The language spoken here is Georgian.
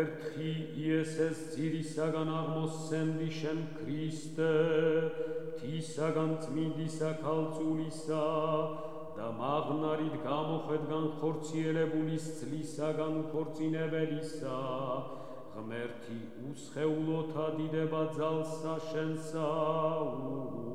ერთი იესეს ძირისაგან აღმოსცემდი შენ ქრისტე თისაგან წმინდისა ქალწულისა და მაღნარით გამოხედგან ხორციელებულის ძლისაგან ქორწინებელისა. ღმერთი უსხეულოთა დიდება ძალსა შენსა უფალო